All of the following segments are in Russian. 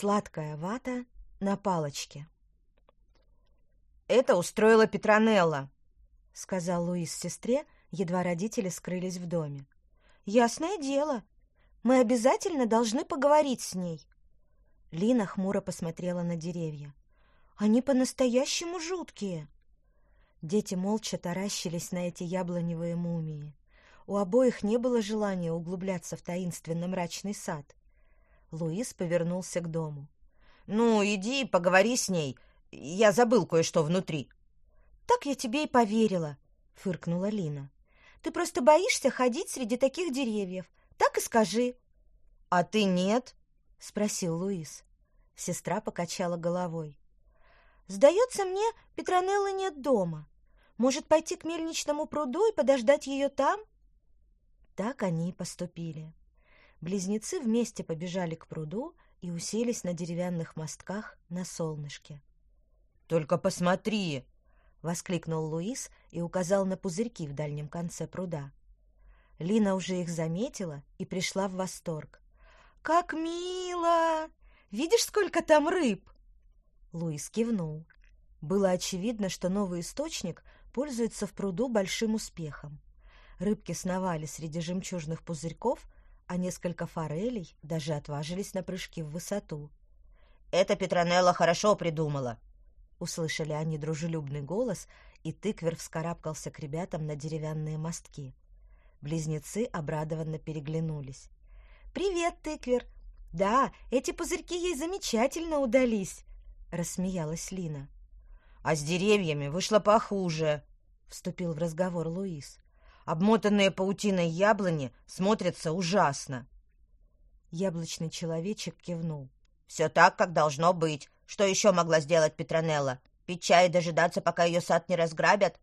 Сладкая вата на палочке. «Это устроила Петронелла», — сказал Луис сестре, едва родители скрылись в доме. «Ясное дело. Мы обязательно должны поговорить с ней». Лина хмуро посмотрела на деревья. «Они по-настоящему жуткие». Дети молча таращились на эти яблоневые мумии. У обоих не было желания углубляться в таинственно мрачный сад. Луис повернулся к дому. «Ну, иди, поговори с ней. Я забыл кое-что внутри». «Так я тебе и поверила», — фыркнула Лина. «Ты просто боишься ходить среди таких деревьев. Так и скажи». «А ты нет?» — спросил Луис. Сестра покачала головой. «Сдается мне, Петронеллы нет дома. Может, пойти к мельничному пруду и подождать ее там?» Так они и поступили. Близнецы вместе побежали к пруду и уселись на деревянных мостках на солнышке. «Только посмотри!» — воскликнул Луис и указал на пузырьки в дальнем конце пруда. Лина уже их заметила и пришла в восторг. «Как мило! Видишь, сколько там рыб?» Луис кивнул. Было очевидно, что новый источник пользуется в пруду большим успехом. Рыбки сновали среди жемчужных пузырьков, а несколько форелей даже отважились на прыжки в высоту. «Это Петронелла хорошо придумала!» Услышали они дружелюбный голос, и тыквер вскарабкался к ребятам на деревянные мостки. Близнецы обрадованно переглянулись. «Привет, тыквер! Да, эти пузырьки ей замечательно удались!» — рассмеялась Лина. «А с деревьями вышло похуже!» — вступил в разговор Луис. Обмотанные паутиной яблони смотрятся ужасно. Яблочный человечек кивнул. «Все так, как должно быть. Что еще могла сделать Петронелла? Пить чай и дожидаться, пока ее сад не разграбят?»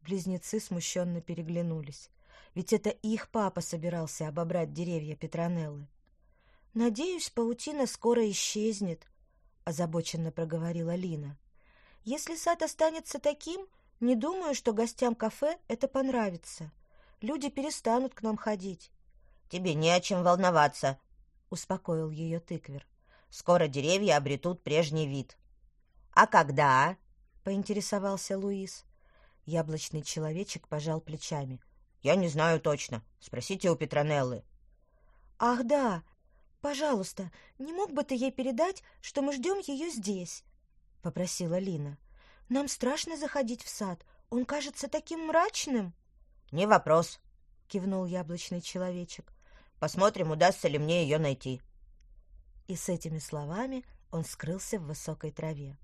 Близнецы смущенно переглянулись. Ведь это их папа собирался обобрать деревья Петронеллы. «Надеюсь, паутина скоро исчезнет», — озабоченно проговорила Лина. «Если сад останется таким, не думаю, что гостям кафе это понравится. Люди перестанут к нам ходить. Тебе не о чем волноваться, успокоил ее тыквер. Скоро деревья обретут прежний вид. А когда? поинтересовался Луис. Яблочный человечек пожал плечами. Я не знаю точно. Спросите у Петронеллы. Ах, да. Пожалуйста, не мог бы ты ей передать, что мы ждем ее здесь? попросила Лина. Нам страшно заходить в сад. Он кажется таким мрачным. Не вопрос, кивнул яблочный человечек. Посмотрим, удастся ли мне ее найти. И с этими словами он скрылся в высокой траве.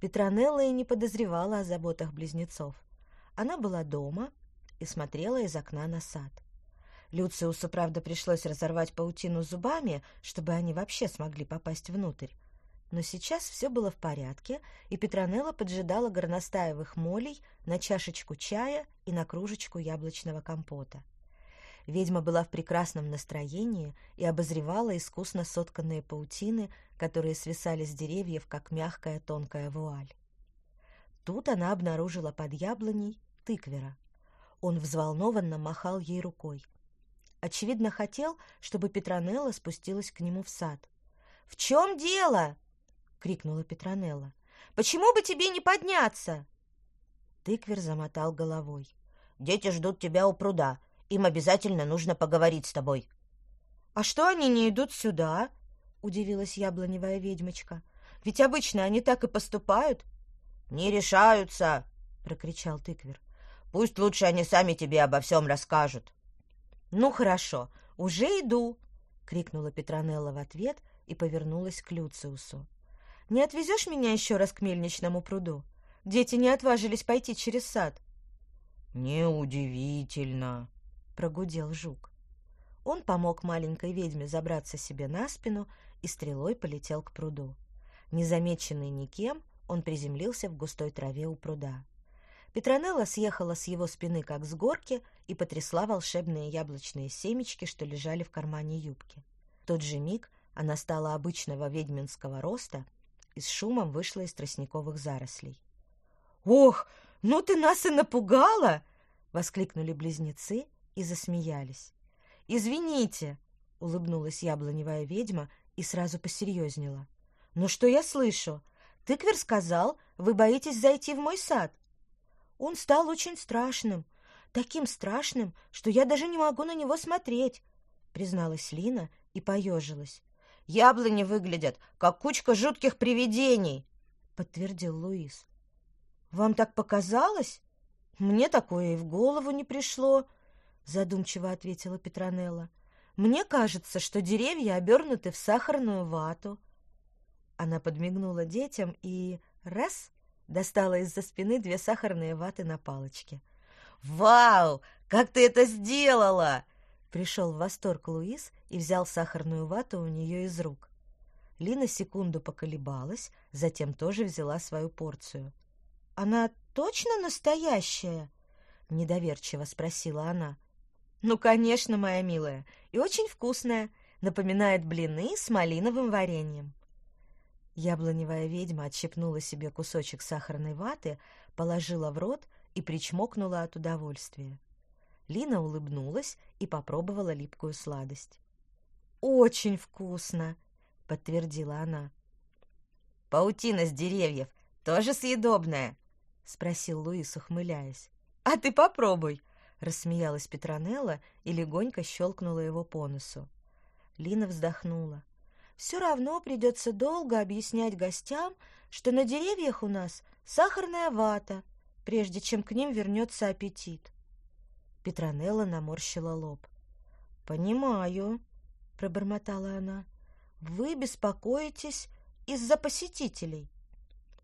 Петронелла и не подозревала о заботах близнецов. Она была дома и смотрела из окна на сад. Люциусу, правда, пришлось разорвать паутину зубами, чтобы они вообще смогли попасть внутрь. Но сейчас все было в порядке, и Петронелла поджидала горностаевых молей на чашечку чая и на кружечку яблочного компота. Ведьма была в прекрасном настроении и обозревала искусно сотканные паутины, которые свисали с деревьев, как мягкая тонкая вуаль. Тут она обнаружила под яблоней тыквера. Он взволнованно махал ей рукой. Очевидно, хотел, чтобы Петронелла спустилась к нему в сад. «В чем дело?» — крикнула Петронелла. «Почему бы тебе не подняться?» Тыквер замотал головой. «Дети ждут тебя у пруда. Им обязательно нужно поговорить с тобой». «А что они не идут сюда?» — удивилась яблоневая ведьмочка. «Ведь обычно они так и поступают». «Не решаются!» — прокричал тыквер. «Пусть лучше они сами тебе обо всем расскажут». «Ну хорошо, уже иду!» — крикнула Петронелла в ответ и повернулась к Люциусу. Не отвезешь меня еще раз к мельничному пруду? Дети не отважились пойти через сад. Неудивительно, прогудел жук. Он помог маленькой ведьме забраться себе на спину и стрелой полетел к пруду. Незамеченный никем, он приземлился в густой траве у пруда. Петронелла съехала с его спины, как с горки, и потрясла волшебные яблочные семечки, что лежали в кармане юбки. В тот же миг она стала обычного ведьминского роста и с шумом вышла из тростниковых зарослей. «Ох, ну ты нас и напугала!» — воскликнули близнецы и засмеялись. «Извините!» — улыбнулась яблоневая ведьма и сразу посерьезнела. «Но что я слышу? Тыквер сказал, вы боитесь зайти в мой сад. Он стал очень страшным, таким страшным, что я даже не могу на него смотреть», призналась Лина и поежилась. «Яблони выглядят, как кучка жутких привидений», подтвердил Луис. «Вам так показалось? Мне такое и в голову не пришло», задумчиво ответила Петронелла. «Мне кажется, что деревья обернуты в сахарную вату». Она подмигнула детям и раз достала из-за спины две сахарные ваты на палочке. «Вау! Как ты это сделала!» Пришел в восторг Луис и взял сахарную вату у нее из рук. Лина секунду поколебалась, затем тоже взяла свою порцию. «Она точно настоящая?» — недоверчиво спросила она. «Ну, конечно, моя милая, и очень вкусная. Напоминает блины с малиновым вареньем». Яблоневая ведьма отщепнула себе кусочек сахарной ваты, положила в рот и причмокнула от удовольствия. Лина улыбнулась и попробовала липкую сладость. «Очень вкусно!» — подтвердила она. «Паутина с деревьев тоже съедобная?» — спросил Луис, ухмыляясь. «А ты попробуй!» — рассмеялась Петронелла и легонько щелкнула его по носу. Лина вздохнула. «Все равно придется долго объяснять гостям, что на деревьях у нас сахарная вата, прежде чем к ним вернется аппетит». Петронелла наморщила лоб. «Понимаю», — пробормотала она. «Вы беспокоитесь из-за посетителей».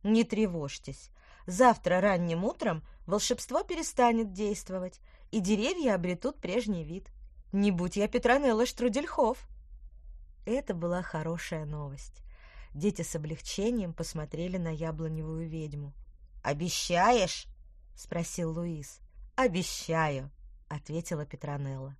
«Не тревожьтесь. Завтра ранним утром волшебство перестанет действовать, и деревья обретут прежний вид. Не будь я Петронелла Штрудельхов!» Это была хорошая новость. Дети с облегчением посмотрели на яблоневую ведьму. «Обещаешь?» — спросил Луис. «Обещаю!» — ответила Петронелла.